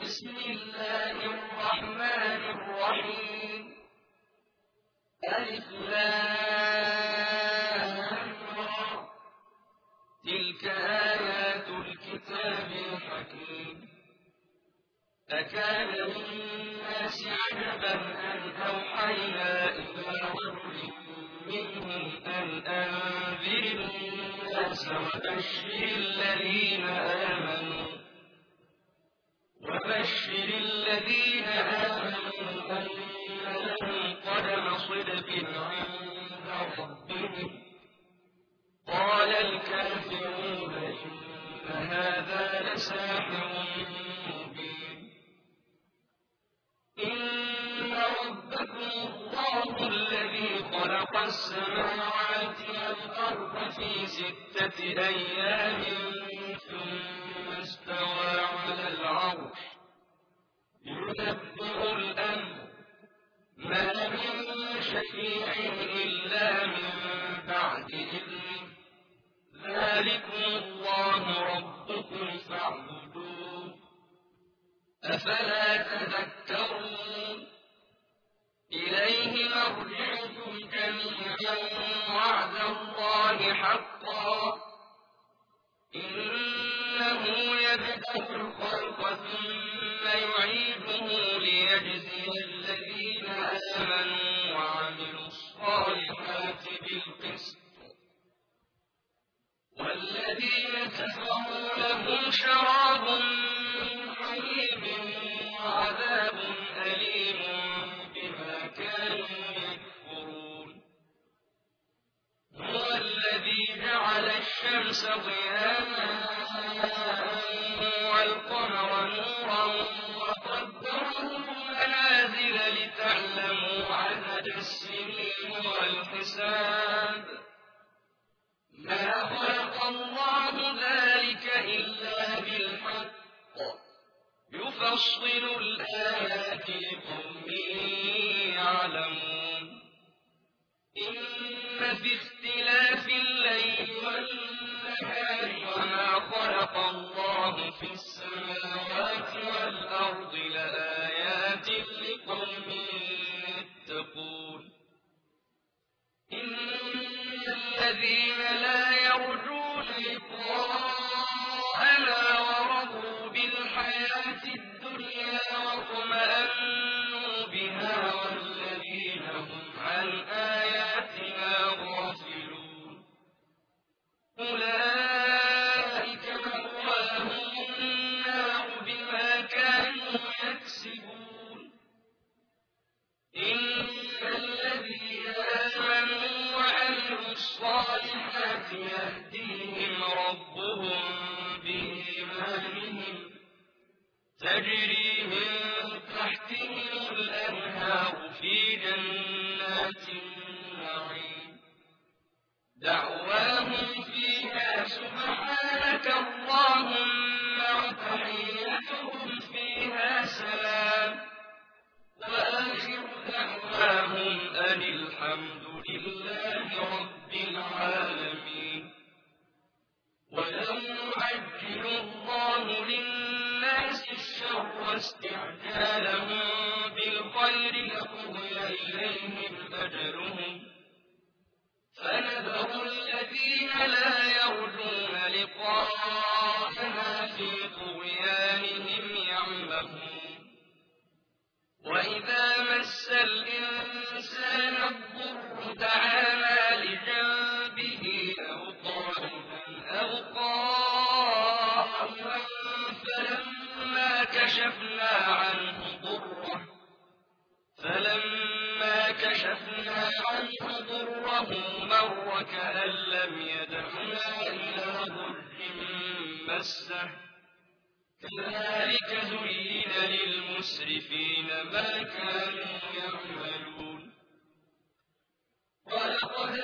بسم الله الرحمن الرحيم. ألف تلك آيات الكتاب الحكيم. أكان للناس عجبا أن أوحينا إلى رجل منهم أن أنذر الناس وبشر الذين آمنوا. وبشر الذين آمنوا أن لهم قدم صدق عند ربهم قال الكافرون إن هذا لساحر مبين إن ربكم الله الذي خلق السماوات والأرض في ستة أيام ثم استوى على العرش. يدبر الأمر. ما من شفيع وتحيتهم فيها سلام. وآخر دعواهم أن الحمد لله رب العالمين. ولو يعجل الله للناس الشر استعجالهم الإنسان الضر دعانا لجنبه أو قائما أو قائما فلما كشفنا عنه ضره فلما كشفنا عنه ضره مر كأن لم يدعنا إلى ضر مسه كذلك زين للمسرفين ما كانوا يعملون. ولقد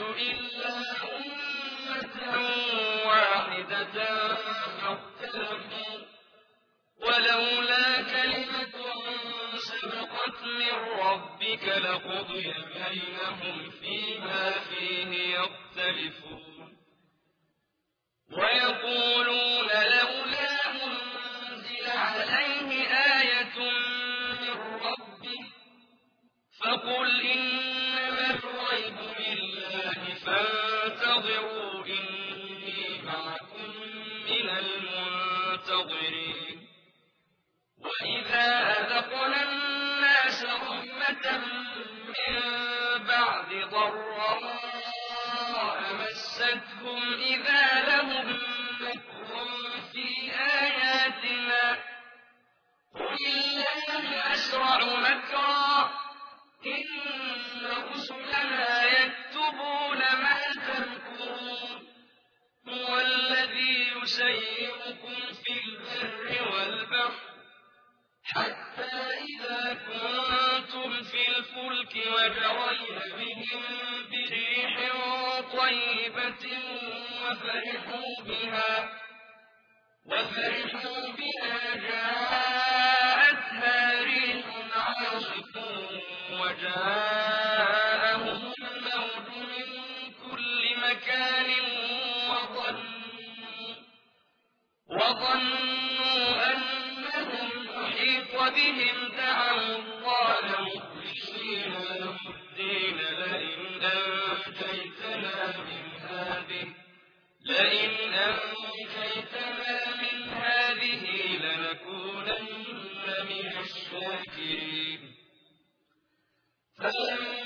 الناس إلا أمة واحدة فاختلفوا ولولا كلمة سبقت من ربك لقضي بينهم فيما فيه يختلفون. ويقولون حتى إذا كنتم في الفلك بهم بريح طيبة وفرحوا بها وفرحوا بها جاءت فلما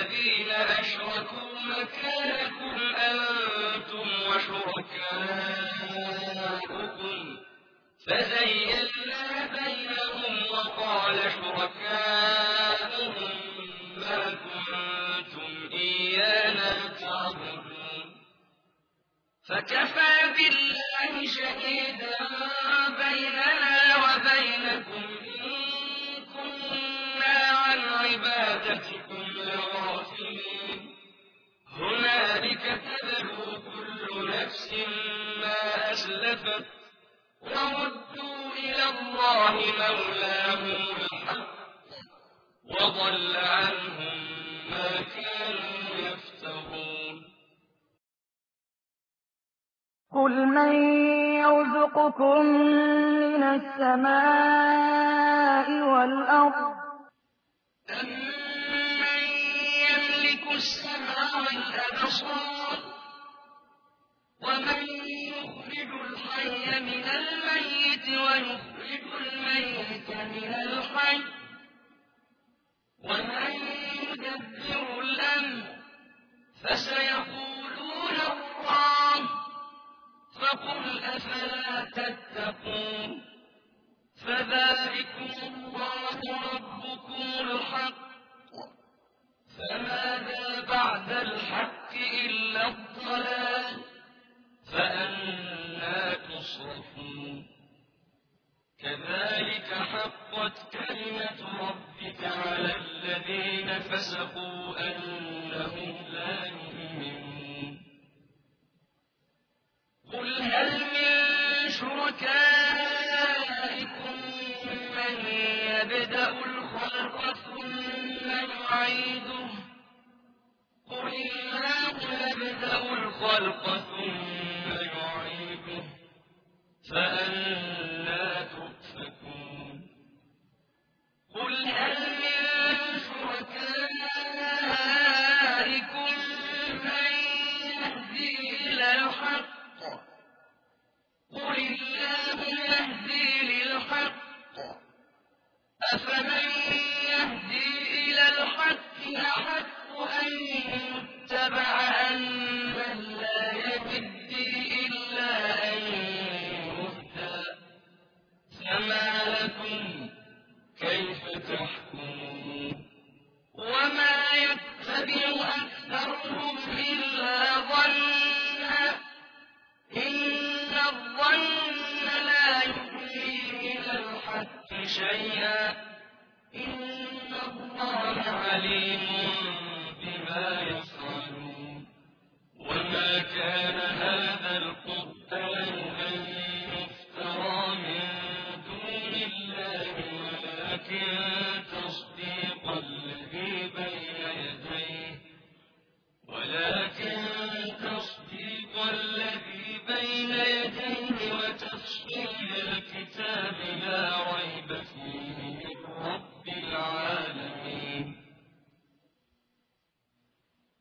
الذين أشركوا مكانكم أنتم وشركاؤكم. فزينا بينهم وقال شركاؤهم ما كنتم إيانا تعبدون. فكفى بالله شهيدا بيننا وبينكم إن كنا عن عبادته كفر وردوا إلى الله مولاهم الحق وضل عنهم ما كانوا يفترون. قل من يرزقكم من السماء والأرض أمن يملك السمع والأبصار الحي من الميت ويخرج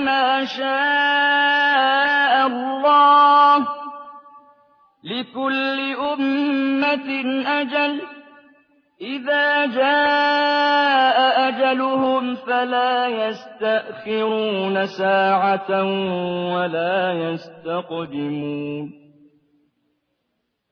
مَا شَاءَ اللَّهُ ۗ لِكُلِّ أُمَّةٍ أَجَلٌ ۚ. إِذَا جَاءَ أَجَلُهُمْ فَلَا يَسْتَأْخِرُونَ سَاعَةً ۖ وَلَا يَسْتَقْدِمُونَ.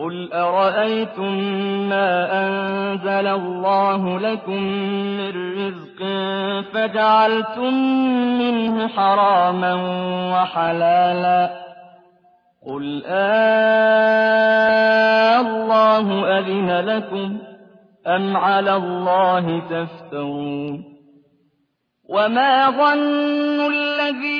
قل أرأيتم ما أنزل الله لكم من رزق فجعلتم منه حراما وحلالا قل آه الله أذن لكم أم على الله تفترون وما ظن الذين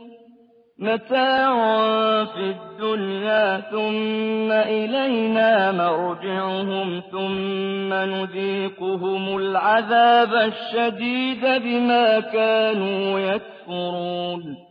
متاع في الدنيا ثم إلينا مرجعهم ثم نذيقهم العذاب الشديد بما كانوا يكفرون.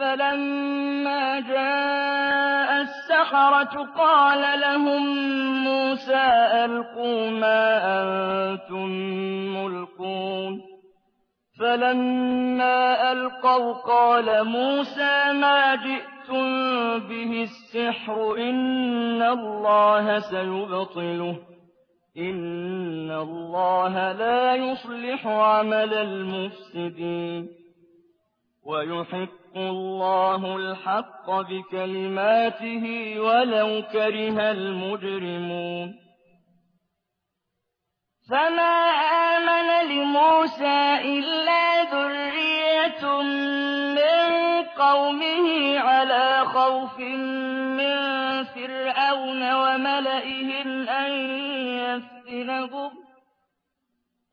فلما جاء السحرة قال لهم موسى ألقوا ما أنتم ملقون. فلما ألقوا قال موسى ما جئتم به السحر إن الله سيبطله إن الله لا يصلح عمل المفسدين. ويحق الله الحق بكلماته ولو كره المجرمون. فما آمن لموسى إلا ذرية من قومه على خوف من فرعون وملئهم أن يفتنهم.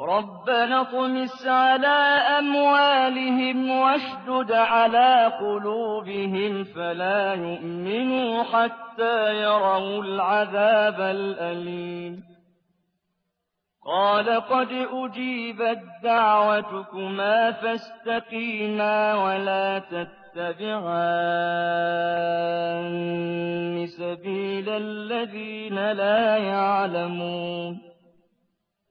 رَبَّنَا اطْمِسْ عَلَىٰ أَمْوَالِهِمْ وَاشْدُدْ عَلَىٰ قُلُوبِهِمْ فَلَا يُؤْمِنُوا حَتَّىٰ يَرَوُا الْعَذَابَ الْأَلِيمَ قَالَ قَدْ أُجِيبَت دَّعْوَتُكُمَا فَاسْتَقِيمَا وَلَا تَتَّبِعَانِّ سَبِيلَ الَّذِينَ لَا يَعْلَمُونَ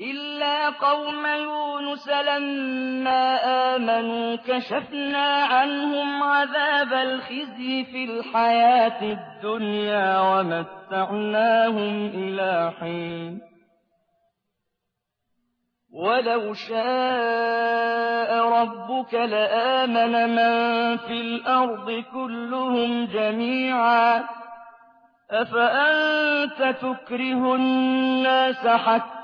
إِلَّا قَوْمَ يُونُسَ لَمَّا آمَنُوا كَشَفْنَا عَنْهُمْ عَذَابَ الْخِزْيِ فِي الْحَيَاةِ الدُّنْيَا وَمَتَّعْنَاهُمْ إِلَىٰ حِينٍ وَلَوْ شَاءَ رَبُّكَ لَآمَنَ مَن فِي الْأَرْضِ كُلُّهُمْ جَمِيعًا أَفَأَنتَ تُكْرِهُ النَّاسَ حَتَّىٰ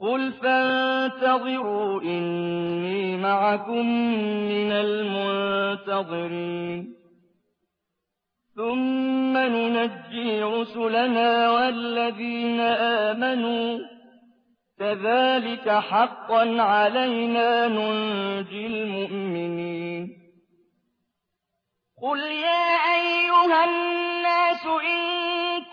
قُلْ فَانتَظِرُوا إِنِّي مَعَكُم مِّنَ الْمُنتَظِرِينَ ثم ننجي رسلنا والذين آمنوا كذلك حقا علينا ننجي المؤمنين قل يا أيها الناس إن